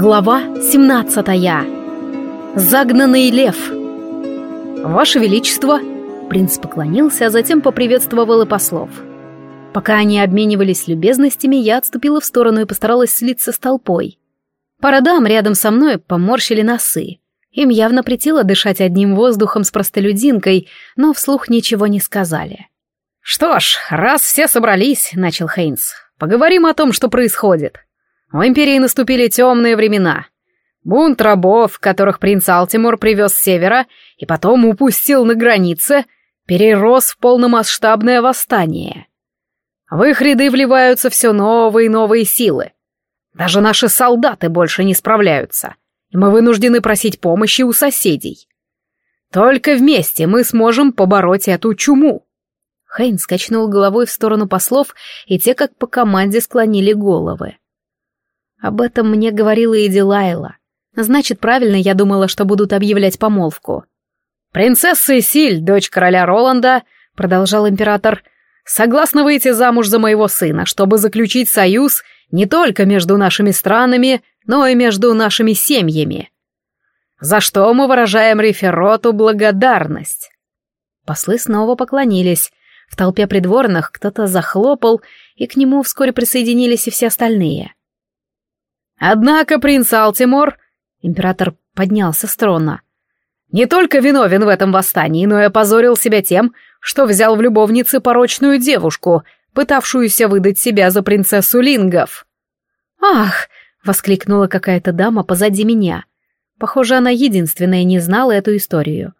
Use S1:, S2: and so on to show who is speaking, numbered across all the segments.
S1: Глава 17. Загнанный лев. Ваше величество, принц поклонился, а затем поприветствовал и послов. Пока они обменивались любезностями, я отступила в сторону и постаралась слиться с толпой. Парадам рядом со мной поморщили носы. Им явно претило дышать одним воздухом с простолюдинкой, но вслух ничего не сказали. «Что ж, раз все собрались», — начал Хейнс, — «поговорим о том, что происходит». В империи наступили темные времена. Бунт рабов, которых принц Алтимор привез с севера и потом упустил на границе, перерос в полномасштабное восстание. В их ряды вливаются все новые и новые силы. Даже наши солдаты больше не справляются, и мы вынуждены просить помощи у соседей. Только вместе мы сможем побороть эту чуму. Хейн скачнул головой в сторону послов, и те, как по команде, склонили головы. Об этом мне говорила и Дилайла. Значит, правильно я думала, что будут объявлять помолвку. «Принцесса Исиль, дочь короля Роланда», — продолжал император, — «согласна выйти замуж за моего сына, чтобы заключить союз не только между нашими странами, но и между нашими семьями. За что мы выражаем Рефероту благодарность». Послы снова поклонились. В толпе придворных кто-то захлопал, и к нему вскоре присоединились и все остальные. Однако принц Алтимор, император поднялся с трона, не только виновен в этом восстании, но и опозорил себя тем, что взял в любовницы порочную девушку, пытавшуюся выдать себя за принцессу Лингов. «Ах!» — воскликнула какая-то дама позади меня. Похоже, она единственная не знала эту историю.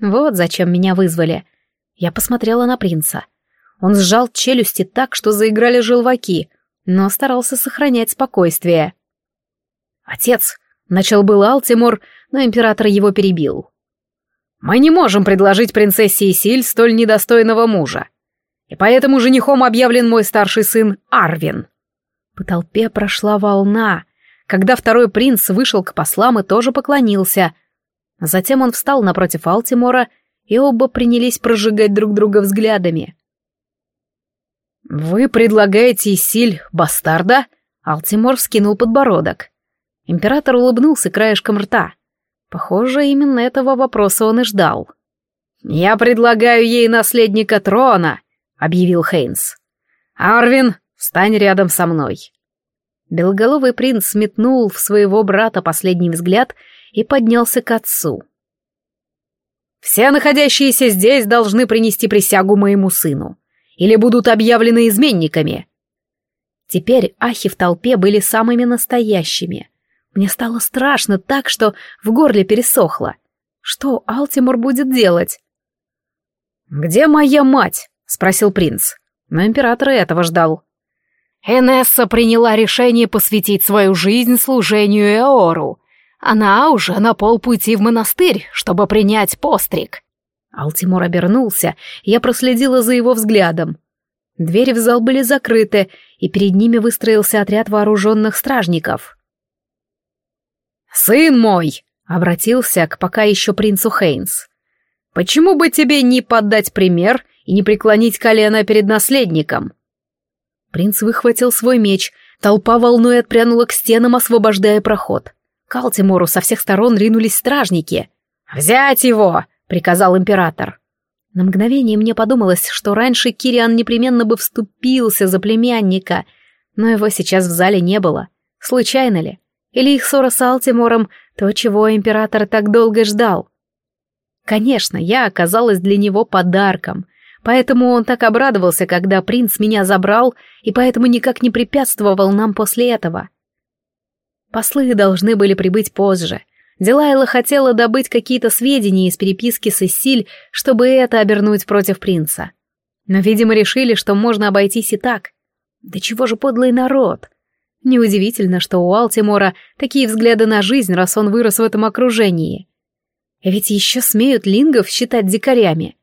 S1: Вот зачем меня вызвали. Я посмотрела на принца. Он сжал челюсти так, что заиграли желваки, но старался сохранять спокойствие. «Отец!» — начал был Алтимор, но император его перебил. «Мы не можем предложить принцессе Исиль столь недостойного мужа, и поэтому женихом объявлен мой старший сын Арвин». По толпе прошла волна. Когда второй принц вышел к послам и тоже поклонился. Затем он встал напротив Алтимора, и оба принялись прожигать друг друга взглядами. «Вы предлагаете Исиль бастарда?» Алтимор вскинул подбородок. Император улыбнулся краешком рта. Похоже, именно этого вопроса он и ждал. «Я предлагаю ей наследника трона», — объявил Хейнс. «Арвин, встань рядом со мной». Белоголовый принц сметнул в своего брата последний взгляд и поднялся к отцу. «Все находящиеся здесь должны принести присягу моему сыну, или будут объявлены изменниками». Теперь ахи в толпе были самыми настоящими — мне стало страшно так, что в горле пересохло. Что Алтимор будет делать? «Где моя мать?» — спросил принц. Но император этого ждал. Энесса приняла решение посвятить свою жизнь служению Эору. Она уже на полпути в монастырь, чтобы принять постриг. Алтимор обернулся, я проследила за его взглядом. Двери в зал были закрыты, и перед ними выстроился отряд вооруженных стражников. «Сын мой!» — обратился к пока еще принцу Хейнс. «Почему бы тебе не поддать пример и не преклонить колено перед наследником?» Принц выхватил свой меч, толпа волной отпрянула к стенам, освобождая проход. К Алтимору со всех сторон ринулись стражники. «Взять его!» — приказал император. На мгновение мне подумалось, что раньше Кириан непременно бы вступился за племянника, но его сейчас в зале не было. Случайно ли? Или их ссора с Алтимором — то, чего император так долго ждал? Конечно, я оказалась для него подарком, поэтому он так обрадовался, когда принц меня забрал, и поэтому никак не препятствовал нам после этого. Послы должны были прибыть позже. Дилайла хотела добыть какие-то сведения из переписки с Иссиль, чтобы это обернуть против принца. Но, видимо, решили, что можно обойтись и так. Да чего же подлый народ? Неудивительно, что у Алтимора такие взгляды на жизнь, раз он вырос в этом окружении. Ведь еще смеют лингов считать дикарями.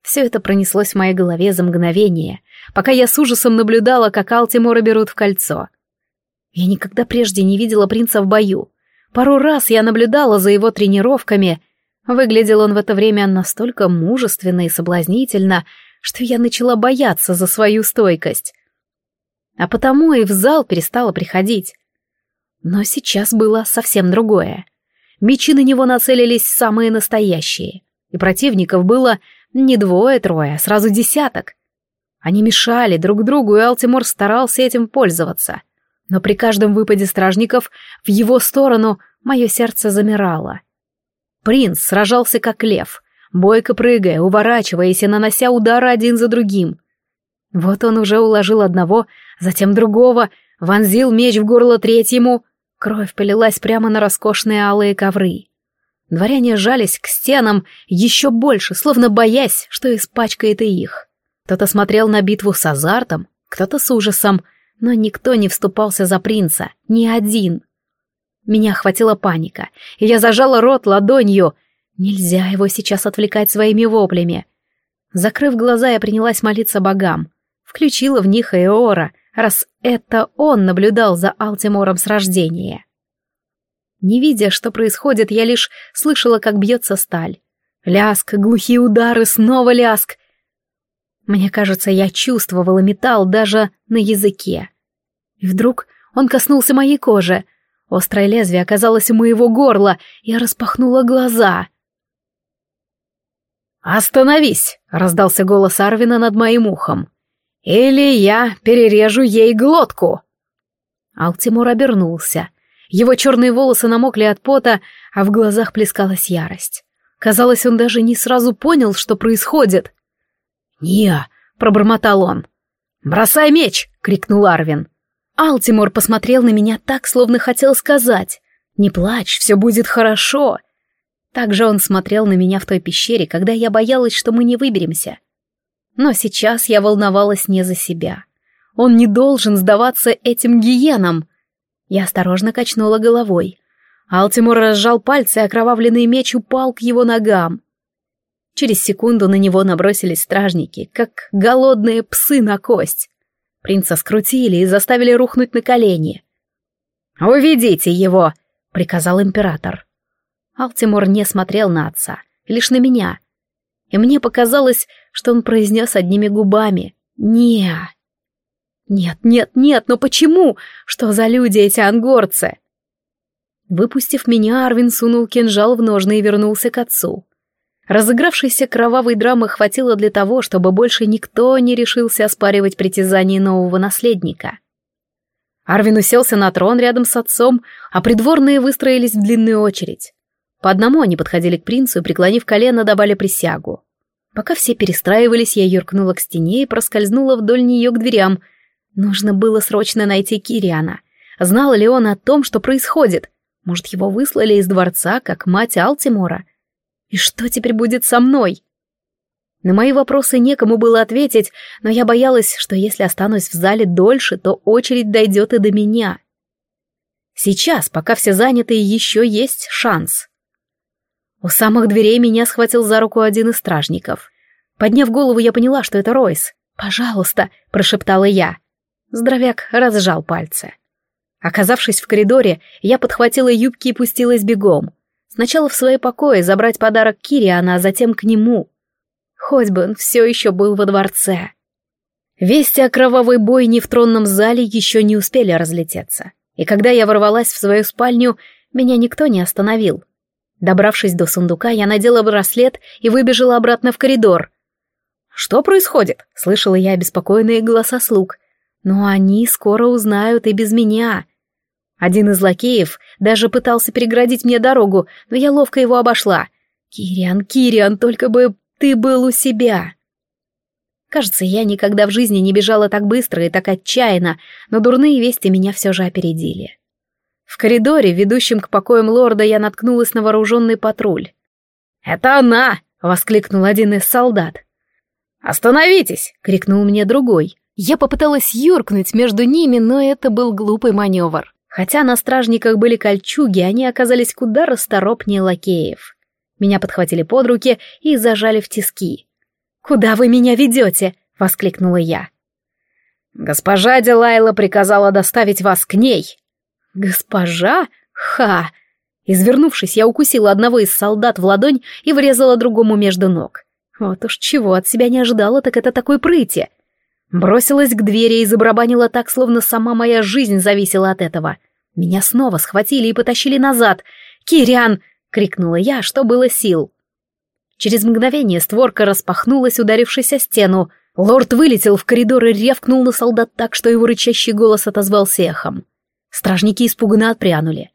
S1: Все это пронеслось в моей голове за мгновение, пока я с ужасом наблюдала, как Алтимора берут в кольцо. Я никогда прежде не видела принца в бою. Пару раз я наблюдала за его тренировками. Выглядел он в это время настолько мужественно и соблазнительно, что я начала бояться за свою стойкость а потому и в зал перестала приходить. Но сейчас было совсем другое. Мечи на него нацелились самые настоящие. И противников было не двое-трое, а сразу десяток. Они мешали друг другу, и Алтимор старался этим пользоваться. Но при каждом выпаде стражников в его сторону мое сердце замирало. Принц сражался как лев, бойко прыгая, уворачиваясь и нанося удары один за другим. Вот он уже уложил одного, затем другого, вонзил меч в горло третьему. Кровь полилась прямо на роскошные алые ковры. Дворяне жались к стенам еще больше, словно боясь, что испачкает и их. Кто-то смотрел на битву с азартом, кто-то с ужасом, но никто не вступался за принца, ни один. Меня охватила паника, и я зажала рот ладонью. Нельзя его сейчас отвлекать своими воплями. Закрыв глаза, я принялась молиться богам. Включила в них Эора, раз это он наблюдал за Алтимором с рождения. Не видя, что происходит, я лишь слышала, как бьется сталь. Ляск, глухие удары, снова ляск. Мне кажется, я чувствовала металл даже на языке. И вдруг он коснулся моей кожи — Острое лезвие оказалось у моего горла, я распахнула глаза. «Остановись!» — раздался голос Арвина над моим ухом. «Или я перережу ей глотку!» Алтимур обернулся. Его черные волосы намокли от пота, а в глазах плескалась ярость. Казалось, он даже не сразу понял, что происходит. «Не!» — пробормотал он. «Бросай меч!» — крикнул Арвин. Алтимор посмотрел на меня так, словно хотел сказать «Не плачь, все будет хорошо». Так же он смотрел на меня в той пещере, когда я боялась, что мы не выберемся. Но сейчас я волновалась не за себя. Он не должен сдаваться этим гиенам. Я осторожно качнула головой. Алтимор разжал пальцы, и окровавленный меч упал к его ногам. Через секунду на него набросились стражники, как голодные псы на кость. Принца скрутили и заставили рухнуть на колени. «Уведите его!» — приказал император. Алтимор не смотрел на отца, лишь на меня. И мне показалось, что он произнес одними губами «Не». «Нет, нет, нет, но почему? Что за люди эти ангорцы?» Выпустив меня, Арвин сунул кинжал в ножны и вернулся к отцу. Разыгравшейся кровавой драмы хватило для того, чтобы больше никто не решился оспаривать притязания нового наследника. Арвин уселся на трон рядом с отцом, а придворные выстроились в длинную очередь. По одному они подходили к принцу и, преклонив колено, давали присягу. Пока все перестраивались, я юркнула к стене и проскользнула вдоль нее к дверям. Нужно было срочно найти Кириана. Знал ли он о том, что происходит? Может, его выслали из дворца, как мать Алтимора? И что теперь будет со мной? На мои вопросы некому было ответить, но я боялась, что если останусь в зале дольше, то очередь дойдет и до меня. Сейчас, пока все заняты, еще есть шанс. У самых дверей меня схватил за руку один из стражников. Подняв голову, я поняла, что это Ройс. «Пожалуйста», — прошептала я. Здоровяк разжал пальцы. Оказавшись в коридоре, я подхватила юбки и пустилась бегом. Сначала в свои покои забрать подарок Кириана, а затем к нему. Хоть бы он все еще был во дворце. Вести о кровавой бойне в тронном зале еще не успели разлететься. И когда я ворвалась в свою спальню, меня никто не остановил. Добравшись до сундука, я надела браслет и выбежала обратно в коридор. «Что происходит?» — слышала я обеспокоенные голоса слуг. «Но они скоро узнают и без меня. Один из лакеев даже пытался переградить мне дорогу, но я ловко его обошла. «Кириан, Кириан, только бы ты был у себя!» Кажется, я никогда в жизни не бежала так быстро и так отчаянно, но дурные вести меня все же опередили. В коридоре, ведущем к покоям лорда, я наткнулась на вооруженный патруль. «Это она!» — воскликнул один из солдат. «Остановитесь!» — крикнул мне другой. Я попыталась юркнуть между ними, но это был глупый маневр. Хотя на стражниках были кольчуги, они оказались куда расторопнее лакеев. Меня подхватили под руки и зажали в тиски. «Куда вы меня ведете?» — воскликнула я. «Госпожа Дилайла приказала доставить вас к ней». «Госпожа? Ха!» Извернувшись, я укусила одного из солдат в ладонь и врезала другому между ног. Вот уж чего от себя не ожидала, так это такой прыти. Бросилась к двери и забарабанила так, словно сама моя жизнь зависела от этого. Меня снова схватили и потащили назад. «Кириан!» — крикнула я, что было сил. Через мгновение створка распахнулась, ударившись о стену. Лорд вылетел в коридор и ревкнул на солдат так, что его рычащий голос отозвался эхом. Стражники испуганно отпрянули.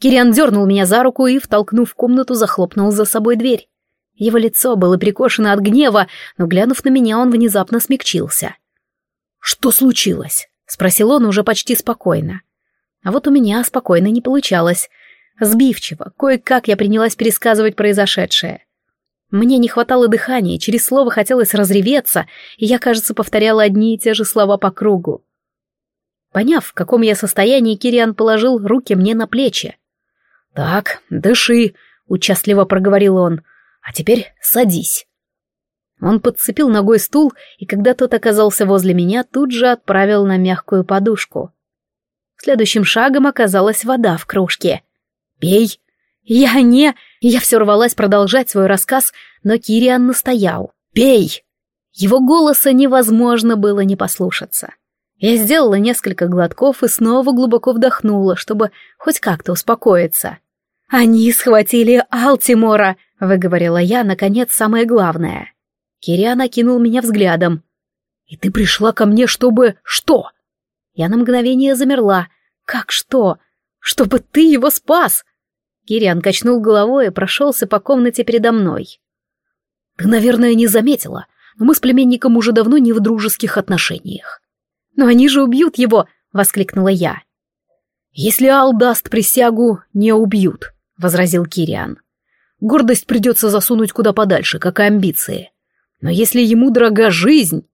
S1: Кириан дернул меня за руку и, втолкнув в комнату, захлопнул за собой дверь. Его лицо было прикошено от гнева, но, глянув на меня, он внезапно смягчился. «Что случилось?» — спросил он уже почти спокойно. А вот у меня спокойно не получалось. Сбивчиво, кое-как я принялась пересказывать произошедшее. Мне не хватало дыхания, через слово хотелось разреветься, и я, кажется, повторяла одни и те же слова по кругу. Поняв, в каком я состоянии, Кириан положил руки мне на плечи. «Так, дыши», — участливо проговорил он, — «а теперь садись». Он подцепил ногой стул, и когда тот оказался возле меня, тут же отправил на мягкую подушку. Следующим шагом оказалась вода в кружке. «Пей!» «Я не...» Я все рвалась продолжать свой рассказ, но Кириан настоял. «Пей!» Его голоса невозможно было не послушаться. Я сделала несколько глотков и снова глубоко вдохнула, чтобы хоть как-то успокоиться. «Они схватили Алтимора!» — выговорила я, наконец, самое главное. Кириан окинул меня взглядом. «И ты пришла ко мне, чтобы... что?» Я на мгновение замерла. «Как что? Чтобы ты его спас!» Кириан качнул головой и прошелся по комнате передо мной. «Ты, наверное, не заметила, но мы с племенником уже давно не в дружеских отношениях». «Но они же убьют его!» — воскликнула я. «Если Ал даст присягу, не убьют», — возразил Кириан. «Гордость придется засунуть куда подальше, как и амбиции. Но если ему дорога жизнь...»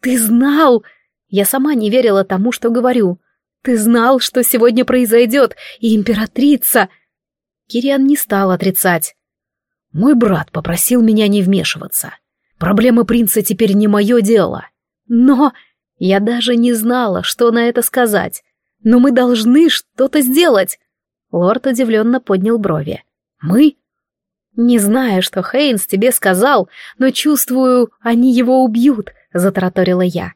S1: «Ты знал!» Я сама не верила тому, что говорю. «Ты знал, что сегодня произойдет, и императрица...» Кириан не стал отрицать. «Мой брат попросил меня не вмешиваться. Проблемы принца теперь не мое дело. Но я даже не знала, что на это сказать. Но мы должны что-то сделать!» Лорд удивленно поднял брови. «Мы?» «Не знаю, что Хейнс тебе сказал, но чувствую, они его убьют», — затараторила я.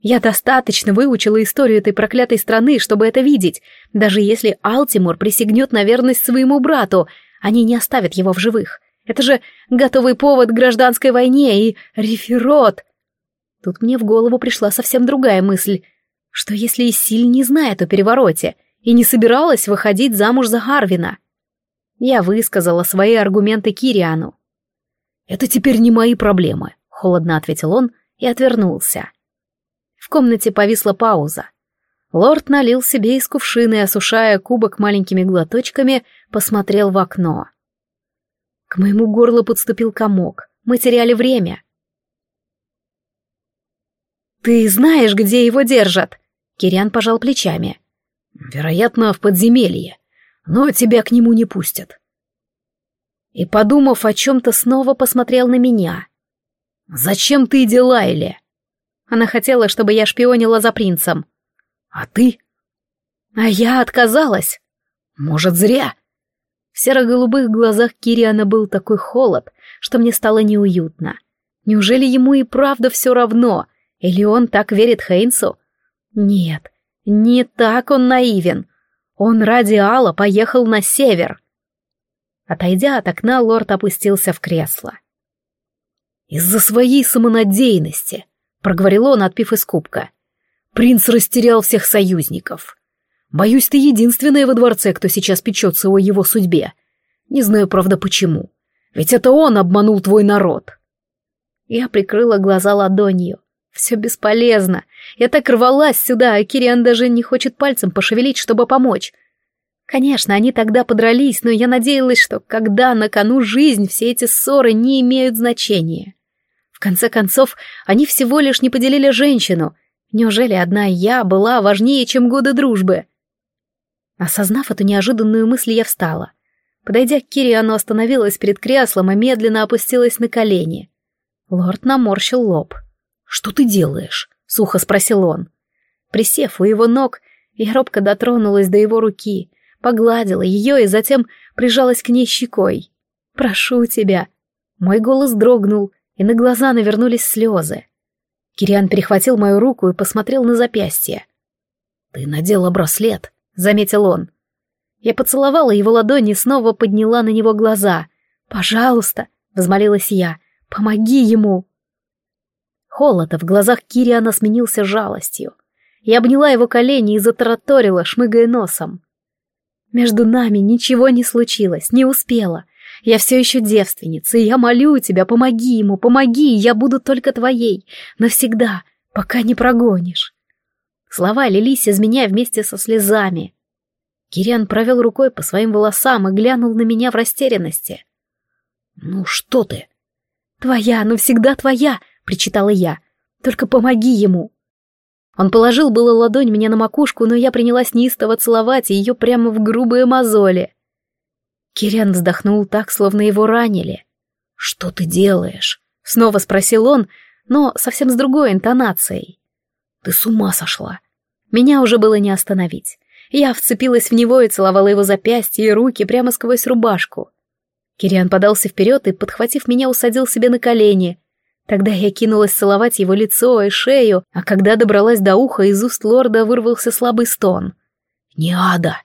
S1: Я достаточно выучила историю этой проклятой страны, чтобы это видеть. Даже если Алтимор присягнет на верность своему брату, они не оставят его в живых. Это же готовый повод к гражданской войне и реферот. Тут мне в голову пришла совсем другая мысль. Что если Исиль не знает о перевороте и не собиралась выходить замуж за Гарвина? Я высказала свои аргументы Кириану. «Это теперь не мои проблемы», — холодно ответил он и отвернулся. В комнате повисла пауза. Лорд налил себе из кувшины осушая кубок маленькими глоточками, посмотрел в окно. К моему горлу подступил комок. Мы теряли время. «Ты знаешь, где его держат?» Кириан пожал плечами. «Вероятно, в подземелье, но тебя к нему не пустят». И, подумав о чем-то, снова посмотрел на меня. «Зачем ты дела, Или?» Она хотела, чтобы я шпионила за принцем. А ты? А я отказалась. Может, зря. В серо-голубых глазах Кириана был такой холод, что мне стало неуютно. Неужели ему и правда все равно? Или он так верит Хейнсу? Нет, не так он наивен. Он ради Алла поехал на север. Отойдя от окна, лорд опустился в кресло. Из-за своей самонадеянности — проговорил он, отпив из кубка. «Принц растерял всех союзников. Боюсь, ты единственная во дворце, кто сейчас печется о его судьбе. Не знаю, правда, почему. Ведь это он обманул твой народ». Я прикрыла глаза ладонью. Все бесполезно. Я так рвалась сюда, а Кириан даже не хочет пальцем пошевелить, чтобы помочь. Конечно, они тогда подрались, но я надеялась, что когда на кону жизнь, все эти ссоры не имеют значения. В конце концов, они всего лишь не поделили женщину. Неужели одна я была важнее, чем годы дружбы? Осознав эту неожиданную мысль, я встала. Подойдя к Кириану, остановилась перед креслом и медленно опустилась на колени. Лорд наморщил лоб. «Что ты делаешь?» — сухо спросил он. Присев у его ног, я робко дотронулась до его руки, погладила ее и затем прижалась к ней щекой. «Прошу тебя». Мой голос дрогнул, и на глаза навернулись слезы. Кириан перехватил мою руку и посмотрел на запястье. «Ты надела браслет», — заметил он. Я поцеловала его ладони и снова подняла на него глаза. «Пожалуйста», — взмолилась я, — «помоги ему». Холод в глазах Кириана сменился жалостью. Я обняла его колени и затараторила, шмыгая носом. Между нами ничего не случилось, не успела. Я все еще девственница, и я молю тебя, помоги ему, помоги, я буду только твоей, навсегда, пока не прогонишь. Слова лились из меня вместе со слезами. Кириан провел рукой по своим волосам и глянул на меня в растерянности. «Ну что ты?» «Твоя, навсегда твоя!» — причитала я. «Только помоги ему!» Он положил было ладонь мне на макушку, но я принялась неистово целовать ее прямо в грубые мозоли. Кириан вздохнул так, словно его ранили. «Что ты делаешь?» — снова спросил он, но совсем с другой интонацией. «Ты с ума сошла!» Меня уже было не остановить. Я вцепилась в него и целовала его запястья и руки прямо сквозь рубашку. Кириан подался вперед и, подхватив меня, усадил себе на колени. Тогда я кинулась целовать его лицо и шею, а когда добралась до уха, из уст лорда вырвался слабый стон. «Не ада!»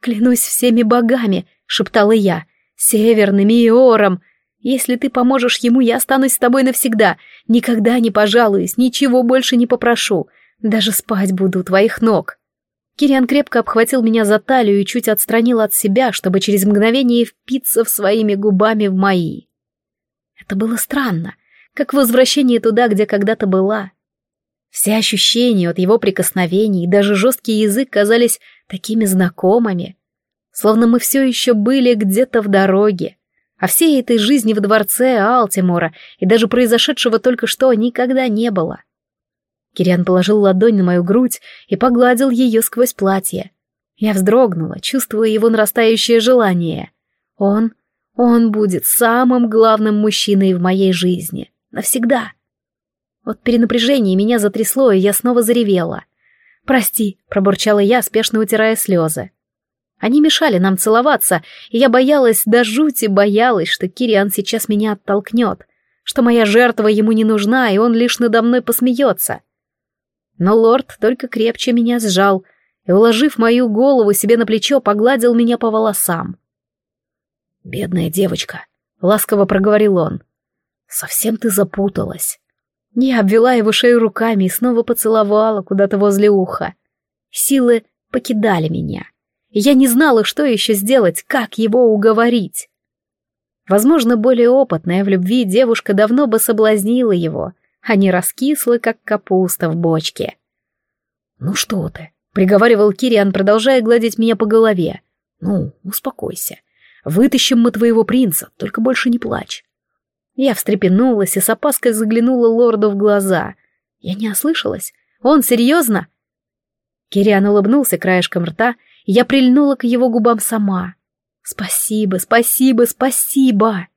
S1: «Клянусь всеми богами!» — шептала я. «Северным и Ором! Если ты поможешь ему, я останусь с тобой навсегда. Никогда не пожалуюсь, ничего больше не попрошу. Даже спать буду у твоих ног». Кириан крепко обхватил меня за талию и чуть отстранил от себя, чтобы через мгновение впиться в своими губами в мои. Это было странно как возвращение туда, где когда-то была. Все ощущения от его прикосновений и даже жесткий язык казались такими знакомыми, словно мы все еще были где-то в дороге, а всей этой жизни в дворце Алтимора и даже произошедшего только что никогда не было. Кириан положил ладонь на мою грудь и погладил ее сквозь платье. Я вздрогнула, чувствуя его нарастающее желание. Он, он будет самым главным мужчиной в моей жизни. Навсегда. От перенапряжения меня затрясло, и я снова заревела. «Прости», — пробурчала я, спешно утирая слезы. Они мешали нам целоваться, и я боялась, до жути боялась, что Кириан сейчас меня оттолкнет, что моя жертва ему не нужна, и он лишь надо мной посмеется. Но лорд только крепче меня сжал и, уложив мою голову себе на плечо, погладил меня по волосам. «Бедная девочка», — ласково проговорил он. Совсем ты запуталась. Я обвела его шею руками и снова поцеловала куда-то возле уха. Силы покидали меня. Я не знала, что еще сделать, как его уговорить. Возможно, более опытная в любви девушка давно бы соблазнила его, а не раскисла, как капуста в бочке. «Ну что ты?» — приговаривал Кириан, продолжая гладить меня по голове. «Ну, успокойся. Вытащим мы твоего принца, только больше не плачь. Я встрепенулась и с опаской заглянула лорду в глаза. Я не ослышалась. Он серьезно? Кириан улыбнулся краешком рта, и я прильнула к его губам сама. «Спасибо, спасибо, спасибо!»